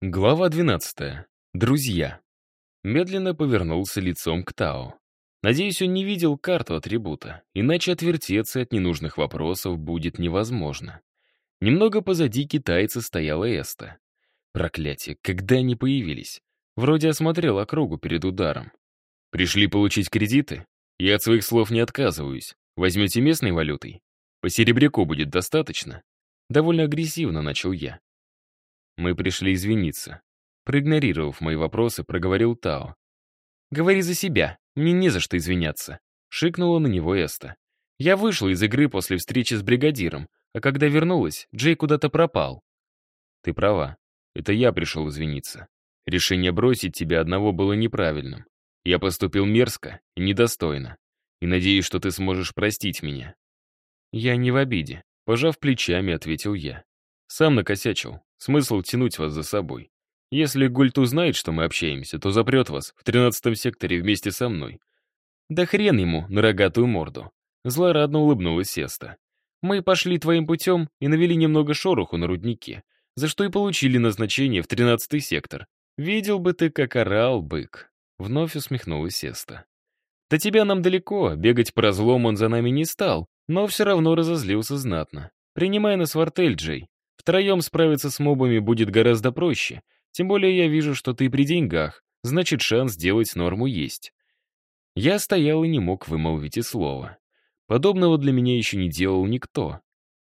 Глава 12. Друзья. Медленно повернулся лицом к Тао. Надеюсь, он не видел карту атрибута, иначе отвертеться от ненужных вопросов будет невозможно. Немного позади китайца стояла Эста. Проклятие, когда они появились? Вроде осмотрел округу перед ударом. Пришли получить кредиты? Я от своих слов не отказываюсь. Возьмете местной валютой? По серебряку будет достаточно? Довольно агрессивно начал я. Мы пришли извиниться. Проигнорировав мои вопросы, проговорил Тао. «Говори за себя, мне не за что извиняться», — шикнула на него Эста. «Я вышла из игры после встречи с бригадиром, а когда вернулась, Джей куда-то пропал». «Ты права. Это я пришел извиниться. Решение бросить тебя одного было неправильным. Я поступил мерзко и недостойно. И надеюсь, что ты сможешь простить меня». «Я не в обиде», — пожав плечами, ответил я. «Сам накосячил. Смысл тянуть вас за собой. Если Гульт узнает, что мы общаемся, то запрет вас в тринадцатом секторе вместе со мной. Да хрен ему на рогатую морду. Злорадно улыбнулась Сеста. Мы пошли твоим путем и навели немного шороху на руднике, за что и получили назначение в тринадцатый сектор. Видел бы ты, как орал бык. Вновь усмехнулась Сеста. До тебя нам далеко, бегать по разлому он за нами не стал, но все равно разозлился знатно. Принимай нас в артель, Джей. Втроем справиться с мобами будет гораздо проще, тем более я вижу, что ты при деньгах, значит, шанс сделать норму есть. Я стоял и не мог вымолвить и слова. Подобного для меня еще не делал никто.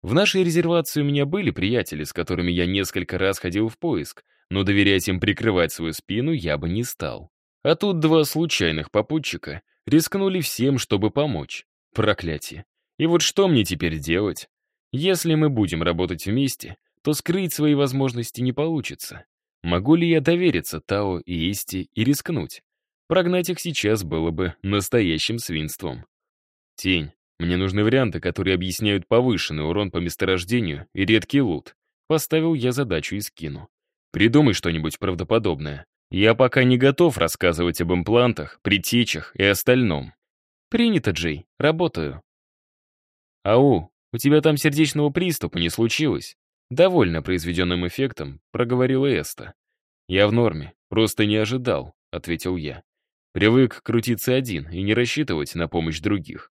В нашей резервации у меня были приятели, с которыми я несколько раз ходил в поиск, но доверять им прикрывать свою спину я бы не стал. А тут два случайных попутчика рискнули всем, чтобы помочь. Проклятие. И вот что мне теперь делать? Если мы будем работать вместе, то скрыть свои возможности не получится. Могу ли я довериться Тао и Исти и рискнуть? Прогнать их сейчас было бы настоящим свинством. Тень. Мне нужны варианты, которые объясняют повышенный урон по месторождению и редкий лут. Поставил я задачу и скину. Придумай что-нибудь правдоподобное. Я пока не готов рассказывать об имплантах, притечах и остальном. Принято, Джей. Работаю. Ау, у тебя там сердечного приступа не случилось? Довольно произведенным эффектом, проговорила Эста. «Я в норме, просто не ожидал», — ответил я. Привык крутиться один и не рассчитывать на помощь других.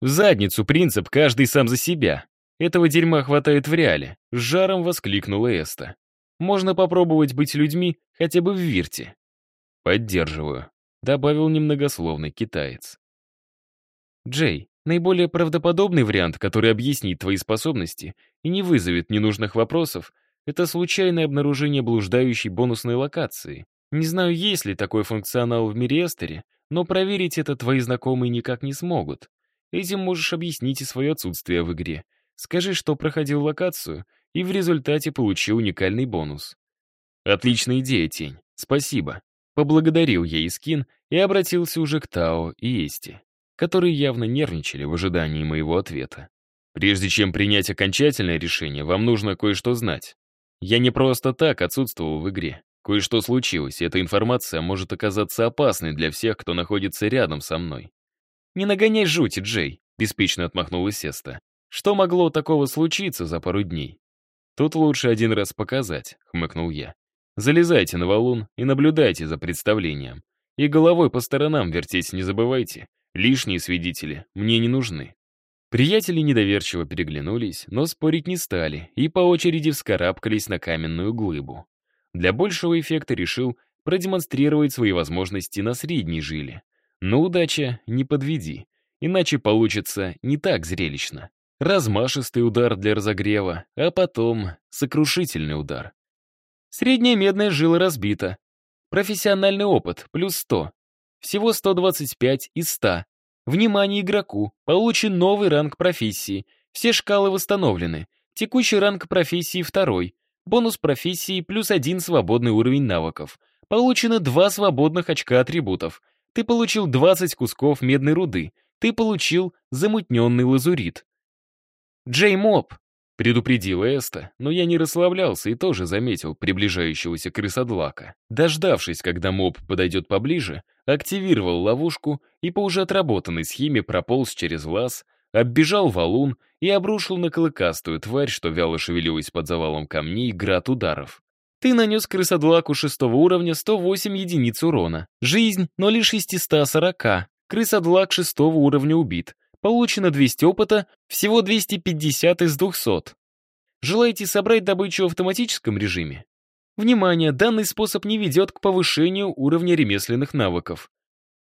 «В задницу принцип каждый сам за себя. Этого дерьма хватает в реале», — с жаром воскликнула Эста. «Можно попробовать быть людьми хотя бы в Вирте». «Поддерживаю», — добавил немногословный китаец. «Джей, Наиболее правдоподобный вариант, который объяснит твои способности и не вызовет ненужных вопросов, это случайное обнаружение блуждающей бонусной локации. Не знаю, есть ли такой функционал в мире Эстере, но проверить это твои знакомые никак не смогут. Этим можешь объяснить и свое отсутствие в игре. Скажи, что проходил локацию и в результате получил уникальный бонус. Отличная идея, Тень. Спасибо. Поблагодарил я Искин и обратился уже к Тао и Эсте которые явно нервничали в ожидании моего ответа. Прежде чем принять окончательное решение, вам нужно кое-что знать. Я не просто так отсутствовал в игре. Кое-что случилось, и эта информация может оказаться опасной для всех, кто находится рядом со мной. «Не нагоняй жути, Джей», — беспечно отмахнулась Сеста. «Что могло такого случиться за пару дней?» «Тут лучше один раз показать», — хмыкнул я. «Залезайте на валун и наблюдайте за представлением. И головой по сторонам вертеть не забывайте. Лишние свидетели мне не нужны. Приятели недоверчиво переглянулись, но спорить не стали и по очереди вскарабкались на каменную глыбу. Для большего эффекта решил продемонстрировать свои возможности на средней жиле. Но удача не подведи, иначе получится не так зрелищно. Размашистый удар для разогрева, а потом сокрушительный удар. Средняя медная жила разбита. Профессиональный опыт, плюс 100. Всего 125 из 100. Внимание игроку! Получен новый ранг профессии. Все шкалы восстановлены. Текущий ранг профессии второй. Бонус профессии плюс один свободный уровень навыков. Получено два свободных очка атрибутов. Ты получил 20 кусков медной руды. Ты получил замутненный лазурит. Джей Моб, Предупредила Эста, но я не расслаблялся и тоже заметил приближающегося крысодлака. Дождавшись, когда моб подойдет поближе, активировал ловушку и по уже отработанной схеме прополз через лаз, оббежал валун и обрушил на клыкастую тварь, что вяло шевелилась под завалом камней, град ударов. Ты нанес крысодлаку шестого уровня 108 единиц урона. Жизнь 0 из 640. Крысодлак шестого уровня убит. Получено 200 опыта, всего 250 из 200. Желаете собрать добычу в автоматическом режиме? Внимание, данный способ не ведет к повышению уровня ремесленных навыков.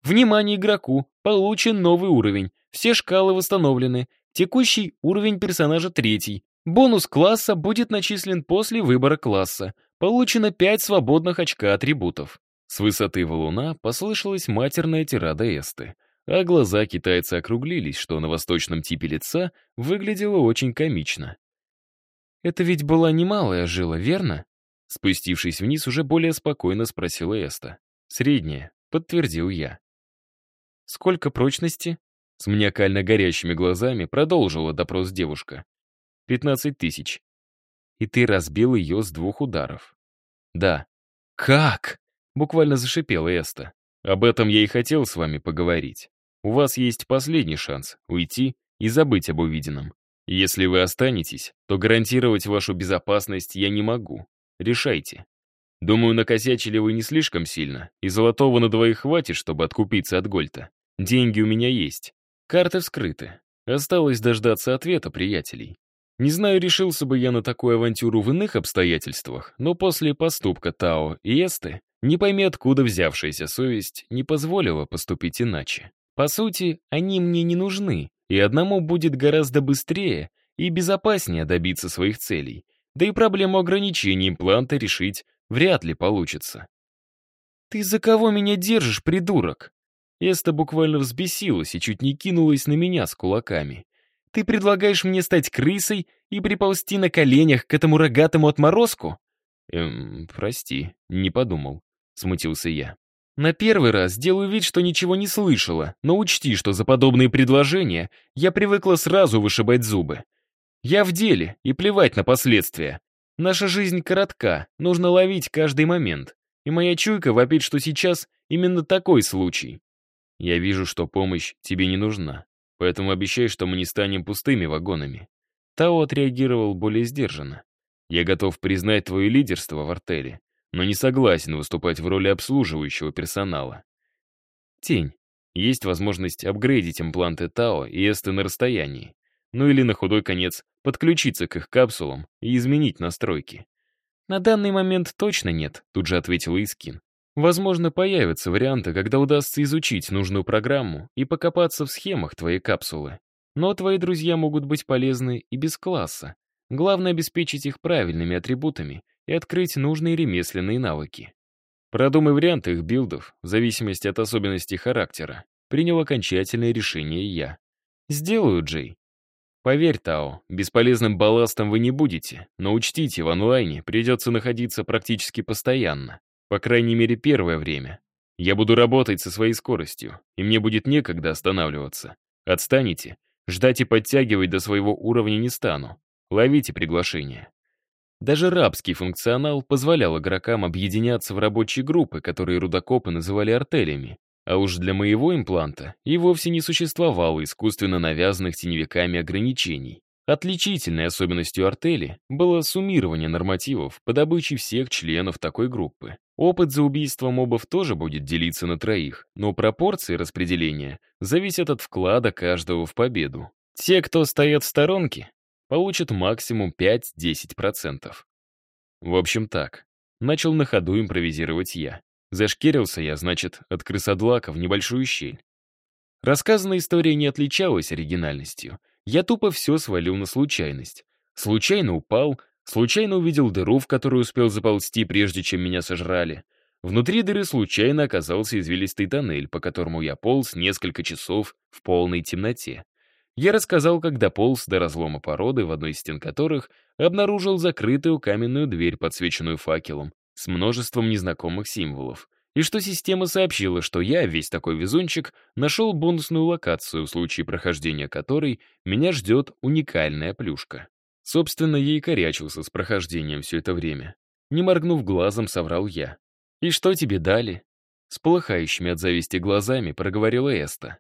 Внимание игроку, получен новый уровень, все шкалы восстановлены, текущий уровень персонажа третий, бонус класса будет начислен после выбора класса, получено 5 свободных очка атрибутов. С высоты валуна послышалась матерная тирада Эсты, а глаза китайца округлились, что на восточном типе лица выглядело очень комично. «Это ведь была немалая жила, верно?» Спустившись вниз, уже более спокойно спросила Эста. «Средняя», — подтвердил я. «Сколько прочности?» С маниакально горящими глазами продолжила допрос девушка. «Пятнадцать тысяч». «И ты разбил ее с двух ударов?» «Да». «Как?» — буквально зашипела Эста. «Об этом я и хотел с вами поговорить. У вас есть последний шанс уйти и забыть об увиденном. Если вы останетесь, то гарантировать вашу безопасность я не могу. Решайте. Думаю, накосячили вы не слишком сильно, и золотого на двоих хватит, чтобы откупиться от Гольта. Деньги у меня есть. Карты вскрыты. Осталось дождаться ответа приятелей. Не знаю, решился бы я на такую авантюру в иных обстоятельствах, но после поступка Тао и Эсты, не пойми откуда взявшаяся совесть, не позволила поступить иначе. По сути, они мне не нужны, и одному будет гораздо быстрее и безопаснее добиться своих целей, да и проблему ограничений импланта решить вряд ли получится. «Ты за кого меня держишь, придурок?» Эста буквально взбесилась и чуть не кинулась на меня с кулаками. «Ты предлагаешь мне стать крысой и приползти на коленях к этому рогатому отморозку?» «Эм, прости, не подумал», — смутился я. На первый раз делаю вид, что ничего не слышала, но учти, что за подобные предложения я привыкла сразу вышибать зубы. Я в деле, и плевать на последствия. Наша жизнь коротка, нужно ловить каждый момент. И моя чуйка вопит, что сейчас именно такой случай. Я вижу, что помощь тебе не нужна, поэтому обещай, что мы не станем пустыми вагонами. Тао отреагировал более сдержанно. Я готов признать твое лидерство в артеле, но не согласен выступать в роли обслуживающего персонала. Тень. Есть возможность апгрейдить импланты Тао и Эсты на расстоянии. Ну или на худой конец подключиться к их капсулам и изменить настройки. На данный момент точно нет, тут же ответил Искин. Возможно, появятся варианты, когда удастся изучить нужную программу и покопаться в схемах твоей капсулы. Но твои друзья могут быть полезны и без класса. Главное обеспечить их правильными атрибутами и открыть нужные ремесленные навыки. Продумай варианты их билдов в зависимости от особенностей характера. Принял окончательное решение я. Сделаю, Джей. Поверь, Тао, бесполезным балластом вы не будете, но учтите, в онлайне придется находиться практически постоянно. По крайней мере, первое время. Я буду работать со своей скоростью, и мне будет некогда останавливаться. Отстанете, ждать и подтягивать до своего уровня не стану. Ловите приглашение. Даже рабский функционал позволял игрокам объединяться в рабочие группы, которые рудокопы называли артелями. А уж для моего импланта и вовсе не существовало искусственно навязанных теневиками ограничений. Отличительной особенностью артели было суммирование нормативов по добыче всех членов такой группы. Опыт за убийство мобов тоже будет делиться на троих, но пропорции распределения зависят от вклада каждого в победу. Те, кто стоят в сторонке, получит максимум 5-10%. В общем так, начал на ходу импровизировать я. Зашкерился я, значит, от крысодлака в небольшую щель. Рассказанная история не отличалась оригинальностью. Я тупо все свалил на случайность. Случайно упал, случайно увидел дыру, в которую успел заползти, прежде чем меня сожрали. Внутри дыры случайно оказался извилистый тоннель, по которому я полз несколько часов в полной темноте. Я рассказал, как дополз до разлома породы, в одной из стен которых обнаружил закрытую каменную дверь, подсвеченную факелом, с множеством незнакомых символов, и что система сообщила, что я, весь такой везунчик, нашел бонусную локацию, в случае прохождения которой меня ждет уникальная плюшка. Собственно, я и корячился с прохождением все это время. Не моргнув глазом, соврал я. «И что тебе дали?» С полыхающими от зависти глазами проговорила Эста.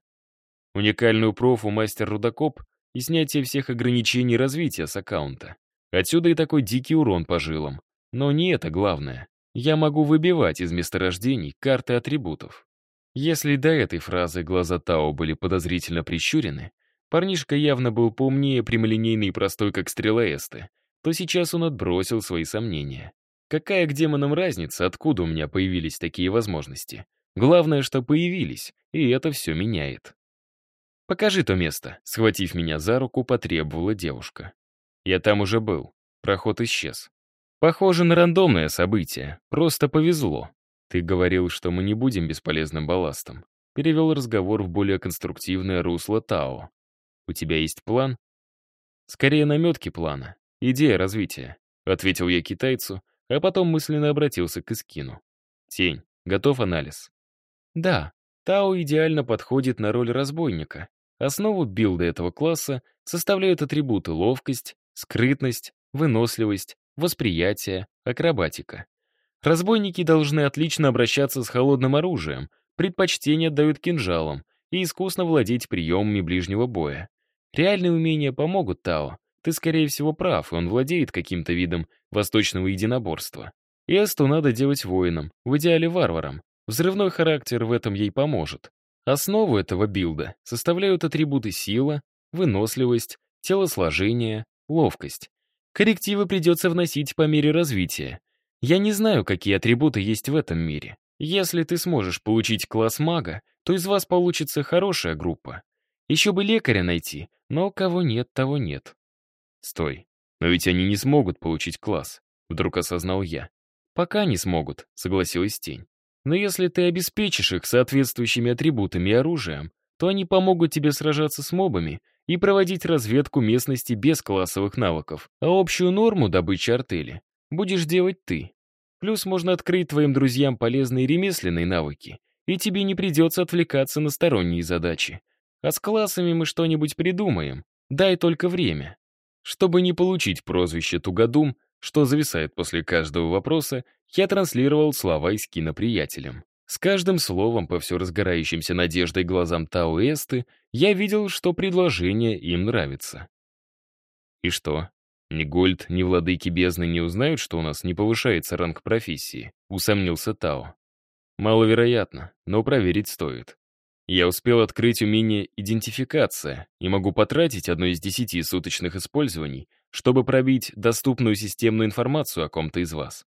Уникальную профу мастер-рудокоп и снятие всех ограничений развития с аккаунта. Отсюда и такой дикий урон по жилам. Но не это главное. Я могу выбивать из месторождений карты атрибутов. Если до этой фразы глаза Тао были подозрительно прищурены, парнишка явно был поумнее прямолинейный и простой, как стрела Эсты, то сейчас он отбросил свои сомнения. Какая к демонам разница, откуда у меня появились такие возможности? Главное, что появились, и это все меняет. «Покажи то место», — схватив меня за руку, потребовала девушка. Я там уже был. Проход исчез. Похоже на рандомное событие. Просто повезло. Ты говорил, что мы не будем бесполезным балластом. Перевел разговор в более конструктивное русло Тао. У тебя есть план? Скорее наметки плана. Идея развития. Ответил я китайцу, а потом мысленно обратился к Искину. Тень. Готов анализ? Да. Тао идеально подходит на роль разбойника. Основу билда этого класса составляют атрибуты ловкость, скрытность, выносливость, восприятие, акробатика. Разбойники должны отлично обращаться с холодным оружием, предпочтение дают кинжалам и искусно владеть приемами ближнего боя. Реальные умения помогут Тао. Ты, скорее всего, прав, и он владеет каким-то видом восточного единоборства. Эсту надо делать воином, в идеале варваром. Взрывной характер в этом ей поможет. Основу этого билда составляют атрибуты сила, выносливость, телосложение, ловкость. Коррективы придется вносить по мере развития. Я не знаю, какие атрибуты есть в этом мире. Если ты сможешь получить класс мага, то из вас получится хорошая группа. Еще бы лекаря найти, но кого нет, того нет. Стой, но ведь они не смогут получить класс, вдруг осознал я. Пока не смогут, согласилась тень. Но если ты обеспечишь их соответствующими атрибутами и оружием, то они помогут тебе сражаться с мобами и проводить разведку местности без классовых навыков, а общую норму добычи артели будешь делать ты. Плюс можно открыть твоим друзьям полезные ремесленные навыки, и тебе не придется отвлекаться на сторонние задачи. А с классами мы что-нибудь придумаем, дай только время. Чтобы не получить прозвище Тугодум, что зависает после каждого вопроса, я транслировал слова из киноприятелям. С каждым словом по все разгорающимся надеждой глазам Тау Эсты я видел, что предложение им нравится. И что, ни Гольд, ни владыки бездны не узнают, что у нас не повышается ранг профессии, усомнился Тао. Маловероятно, но проверить стоит. Я успел открыть умение «идентификация» и могу потратить одно из десяти суточных использований, чтобы пробить доступную системную информацию о ком-то из вас.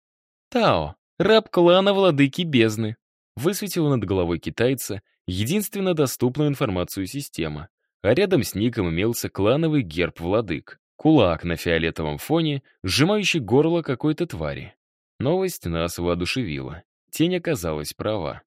«Тао, раб клана владыки бездны», высветила над головой китайца единственно доступную информацию система, а рядом с ником имелся клановый герб владык. Кулак на фиолетовом фоне, сжимающий горло какой-то твари. Новость нас воодушевила. Тень оказалась права.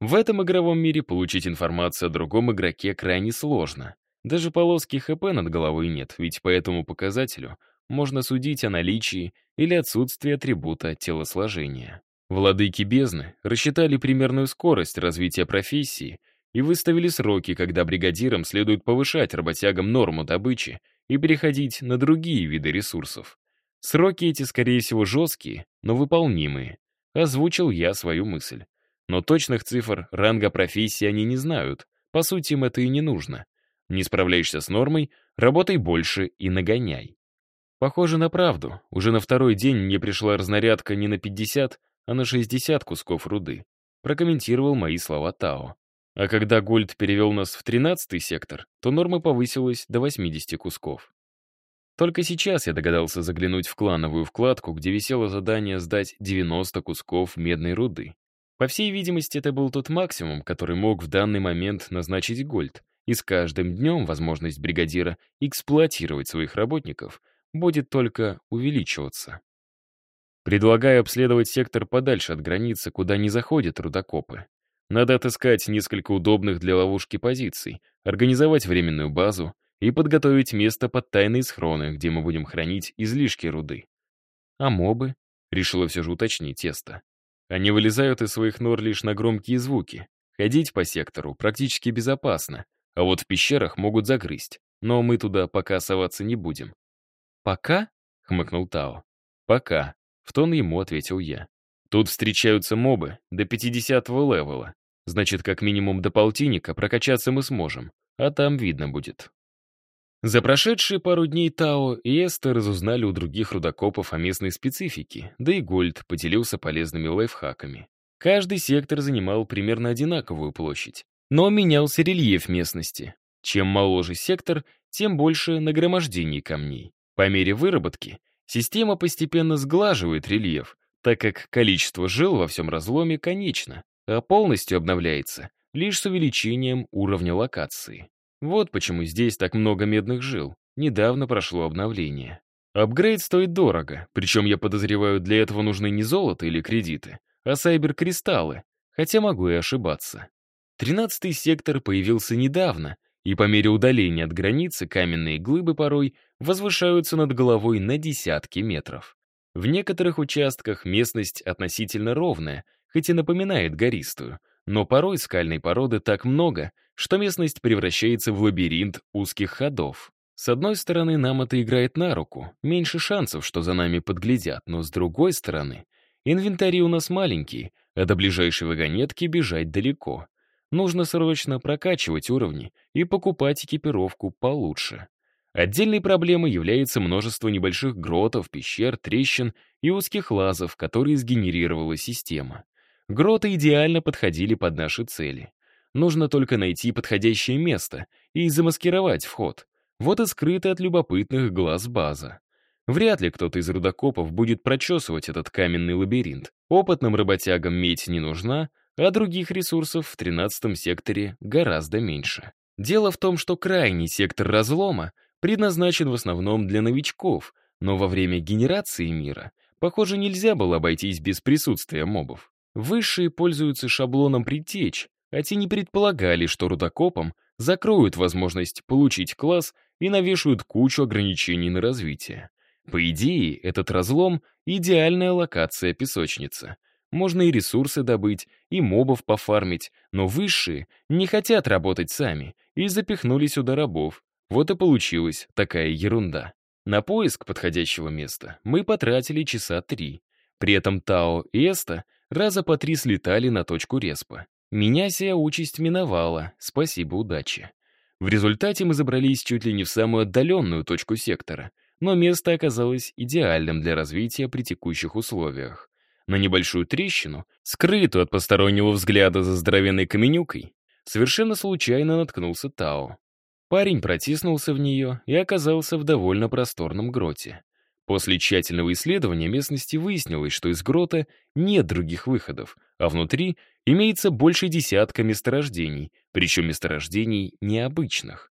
В этом игровом мире получить информацию о другом игроке крайне сложно. Даже полоски ХП над головой нет, ведь по этому показателю можно судить о наличии или отсутствии атрибута телосложения. Владыки бездны рассчитали примерную скорость развития профессии и выставили сроки, когда бригадирам следует повышать работягам норму добычи и переходить на другие виды ресурсов. Сроки эти, скорее всего, жесткие, но выполнимые. Озвучил я свою мысль. Но точных цифр ранга профессии они не знают. По сути, им это и не нужно. Не справляешься с нормой, работай больше и нагоняй. Похоже на правду. Уже на второй день мне пришла разнарядка не на 50, а на 60 кусков руды. Прокомментировал мои слова Тао. А когда Гольд перевел нас в 13-й сектор, то норма повысилась до 80 кусков. Только сейчас я догадался заглянуть в клановую вкладку, где висело задание сдать 90 кусков медной руды. По всей видимости, это был тот максимум, который мог в данный момент назначить Гольд, и с каждым днем возможность бригадира эксплуатировать своих работников будет только увеличиваться. Предлагаю обследовать сектор подальше от границы, куда не заходят рудокопы. Надо отыскать несколько удобных для ловушки позиций, организовать временную базу и подготовить место под тайные схроны, где мы будем хранить излишки руды. А мобы? Решила все же уточнить тесто. Они вылезают из своих нор лишь на громкие звуки. Ходить по сектору практически безопасно, а вот в пещерах могут загрызть. Но мы туда пока соваться не будем. «Пока?» — хмыкнул Тао. «Пока», — в тон ему ответил я. «Тут встречаются мобы до 50-го левела. Значит, как минимум до полтинника прокачаться мы сможем, а там видно будет». За прошедшие пару дней Тао и Эста разузнали у других рудокопов о местной специфике, да и Гольд поделился полезными лайфхаками. Каждый сектор занимал примерно одинаковую площадь, но менялся рельеф местности. Чем моложе сектор, тем больше нагромождений камней. По мере выработки система постепенно сглаживает рельеф, так как количество жил во всем разломе конечно, а полностью обновляется лишь с увеличением уровня локации. Вот почему здесь так много медных жил. Недавно прошло обновление. Апгрейд стоит дорого, причем я подозреваю, для этого нужны не золото или кредиты, а сайбер-кристаллы, хотя могу и ошибаться. Тринадцатый сектор появился недавно, и по мере удаления от границы каменные глыбы порой возвышаются над головой на десятки метров. В некоторых участках местность относительно ровная, хоть и напоминает гористую, но порой скальной породы так много, что местность превращается в лабиринт узких ходов. С одной стороны, нам это играет на руку, меньше шансов, что за нами подглядят, но с другой стороны, инвентари у нас маленькие, а до ближайшей вагонетки бежать далеко. Нужно срочно прокачивать уровни и покупать экипировку получше. Отдельной проблемой является множество небольших гротов, пещер, трещин и узких лазов, которые сгенерировала система. Гроты идеально подходили под наши цели. Нужно только найти подходящее место и замаскировать вход. Вот и скрыта от любопытных глаз база. Вряд ли кто-то из рудокопов будет прочесывать этот каменный лабиринт. Опытным работягам медь не нужна, а других ресурсов в 13 секторе гораздо меньше. Дело в том, что крайний сектор разлома предназначен в основном для новичков, но во время генерации мира, похоже, нельзя было обойтись без присутствия мобов. Высшие пользуются шаблоном притеч, а те не предполагали, что рудокопам закроют возможность получить класс и навешают кучу ограничений на развитие. По идее, этот разлом — идеальная локация песочницы — можно и ресурсы добыть, и мобов пофармить, но высшие не хотят работать сами и запихнули сюда рабов. Вот и получилась такая ерунда. На поиск подходящего места мы потратили часа три. При этом Тао и Эста раза по три слетали на точку респа. Меня сия участь миновала, спасибо удачи. В результате мы забрались чуть ли не в самую отдаленную точку сектора, но место оказалось идеальным для развития при текущих условиях на небольшую трещину, скрытую от постороннего взгляда за здоровенной каменюкой, совершенно случайно наткнулся Тао. Парень протиснулся в нее и оказался в довольно просторном гроте. После тщательного исследования местности выяснилось, что из грота нет других выходов, а внутри имеется больше десятка месторождений, причем месторождений необычных.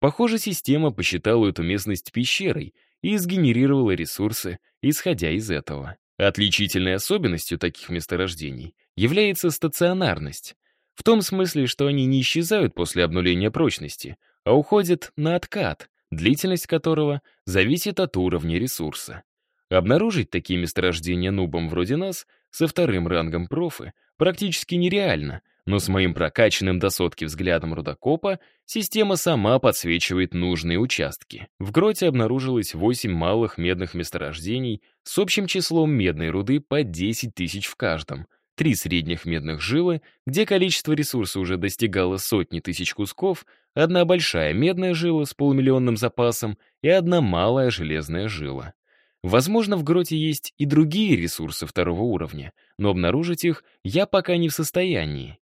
Похоже, система посчитала эту местность пещерой и сгенерировала ресурсы, исходя из этого. Отличительной особенностью таких месторождений является стационарность. В том смысле, что они не исчезают после обнуления прочности, а уходят на откат, длительность которого зависит от уровня ресурса. Обнаружить такие месторождения нубам вроде нас со вторым рангом профы практически нереально, но с моим прокачанным до сотки взглядом рудокопа система сама подсвечивает нужные участки. В гроте обнаружилось 8 малых медных месторождений с общим числом медной руды по 10 тысяч в каждом, три средних медных жилы, где количество ресурса уже достигало сотни тысяч кусков, одна большая медная жила с полумиллионным запасом и одна малая железная жила. Возможно, в гроте есть и другие ресурсы второго уровня, но обнаружить их я пока не в состоянии.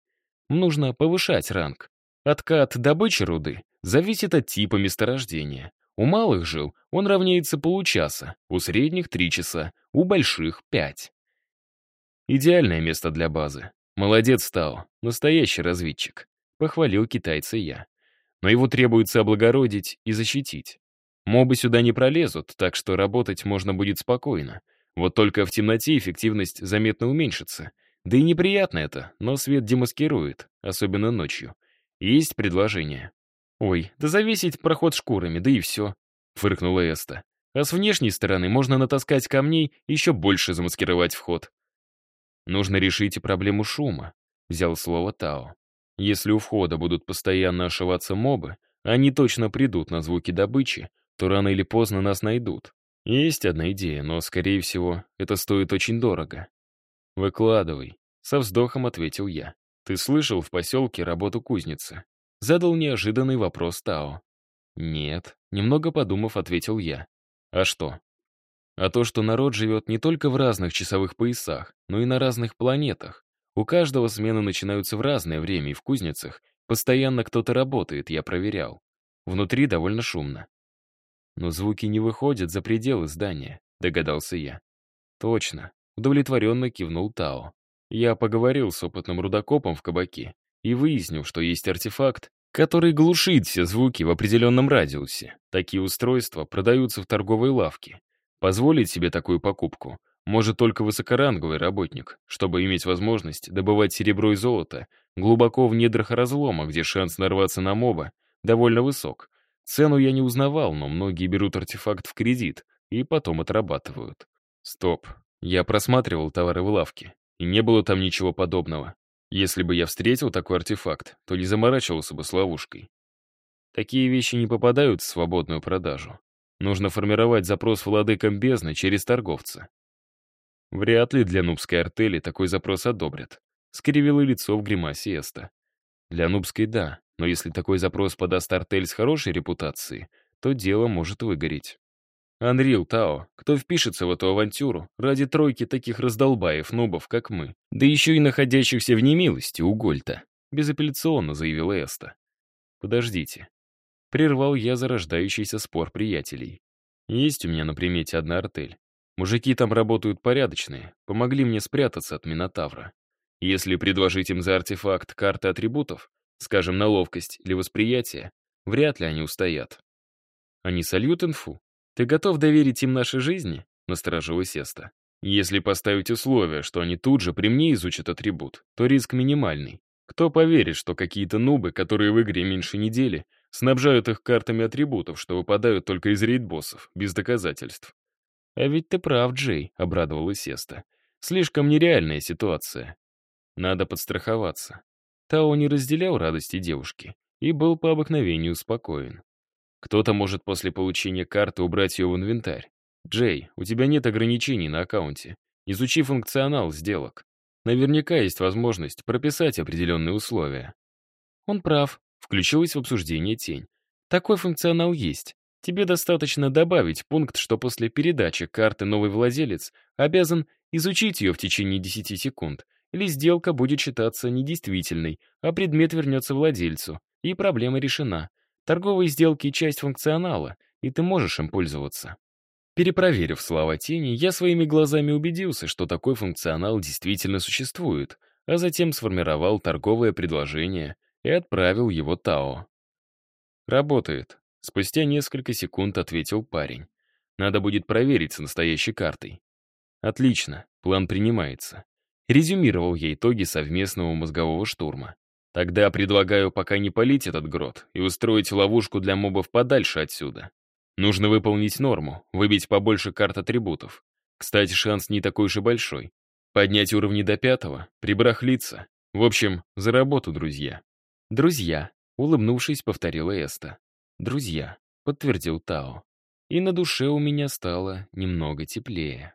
Нужно повышать ранг. Откат добычи руды зависит от типа месторождения. У малых жил он равняется получаса, у средних — три часа, у больших — пять. Идеальное место для базы. Молодец стал, настоящий разведчик. Похвалил китайца я. Но его требуется облагородить и защитить. Мобы сюда не пролезут, так что работать можно будет спокойно. Вот только в темноте эффективность заметно уменьшится — да и неприятно это, но свет демаскирует, особенно ночью. Есть предложение. «Ой, да завесить проход шкурами, да и все», — фыркнула Эста. «А с внешней стороны можно натаскать камней еще больше замаскировать вход». «Нужно решить и проблему шума», — взял слово Тао. «Если у входа будут постоянно ошиваться мобы, они точно придут на звуки добычи, то рано или поздно нас найдут. Есть одна идея, но, скорее всего, это стоит очень дорого. «Выкладывай», — со вздохом ответил я. «Ты слышал в поселке работу кузницы?» Задал неожиданный вопрос Тао. Нет, немного подумав, ответил я. А что? А то, что народ живет не только в разных часовых поясах, но и на разных планетах. У каждого смены начинаются в разное время, и в кузницах постоянно кто-то работает, я проверял. Внутри довольно шумно. Но звуки не выходят за пределы здания, догадался я. Точно, удовлетворенно кивнул Тао. Я поговорил с опытным рудокопом в кабаке и выяснил, что есть артефакт, который глушит все звуки в определенном радиусе. Такие устройства продаются в торговой лавке. Позволить себе такую покупку может только высокоранговый работник, чтобы иметь возможность добывать серебро и золото глубоко в недрах разлома, где шанс нарваться на моба довольно высок. Цену я не узнавал, но многие берут артефакт в кредит и потом отрабатывают. Стоп. Я просматривал товары в лавке, и не было там ничего подобного. Если бы я встретил такой артефакт, то не заморачивался бы с ловушкой. Такие вещи не попадают в свободную продажу. Нужно формировать запрос владыкам бездны через торговца. Вряд ли для нубской артели такой запрос одобрят. Скривило лицо в гримасе Эста. Для нубской — да, но если такой запрос подаст артель с хорошей репутацией, то дело может выгореть. Анрил, Тао, кто впишется в эту авантюру ради тройки таких раздолбаев-нубов, как мы, да еще и находящихся в немилости у Гольта, безапелляционно заявила Эста. Подождите. Прервал я зарождающийся спор приятелей. Есть у меня на примете одна артель. Мужики там работают порядочные, помогли мне спрятаться от Минотавра. Если предложить им за артефакт карты атрибутов, скажем, на ловкость или восприятие, вряд ли они устоят. Они сольют инфу, «Ты готов доверить им нашей жизни?» — насторожилась Эста. «Если поставить условие, что они тут же при мне изучат атрибут, то риск минимальный. Кто поверит, что какие-то нубы, которые в игре меньше недели, снабжают их картами атрибутов, что выпадают только из рейд-боссов, без доказательств?» «А ведь ты прав, Джей», — обрадовалась Эста. «Слишком нереальная ситуация. Надо подстраховаться». Тао не разделял радости девушки и был по обыкновению спокоен. Кто-то может после получения карты убрать ее в инвентарь. Джей, у тебя нет ограничений на аккаунте. Изучи функционал сделок. Наверняка есть возможность прописать определенные условия. Он прав, включилась в обсуждение тень. Такой функционал есть. Тебе достаточно добавить пункт, что после передачи карты новый владелец обязан изучить ее в течение 10 секунд, или сделка будет считаться недействительной, а предмет вернется владельцу, и проблема решена. Торговые сделки — часть функционала, и ты можешь им пользоваться. Перепроверив слова тени, я своими глазами убедился, что такой функционал действительно существует, а затем сформировал торговое предложение и отправил его Тао. «Работает», — спустя несколько секунд ответил парень. «Надо будет проверить с настоящей картой». «Отлично, план принимается». Резюмировал я итоги совместного мозгового штурма. Тогда предлагаю пока не полить этот грот и устроить ловушку для мобов подальше отсюда. Нужно выполнить норму, выбить побольше карт атрибутов. Кстати, шанс не такой и большой. Поднять уровни до пятого, прибрахлиться. В общем, за работу, друзья. Друзья, улыбнувшись, повторила Эста. Друзья, подтвердил Тао. И на душе у меня стало немного теплее.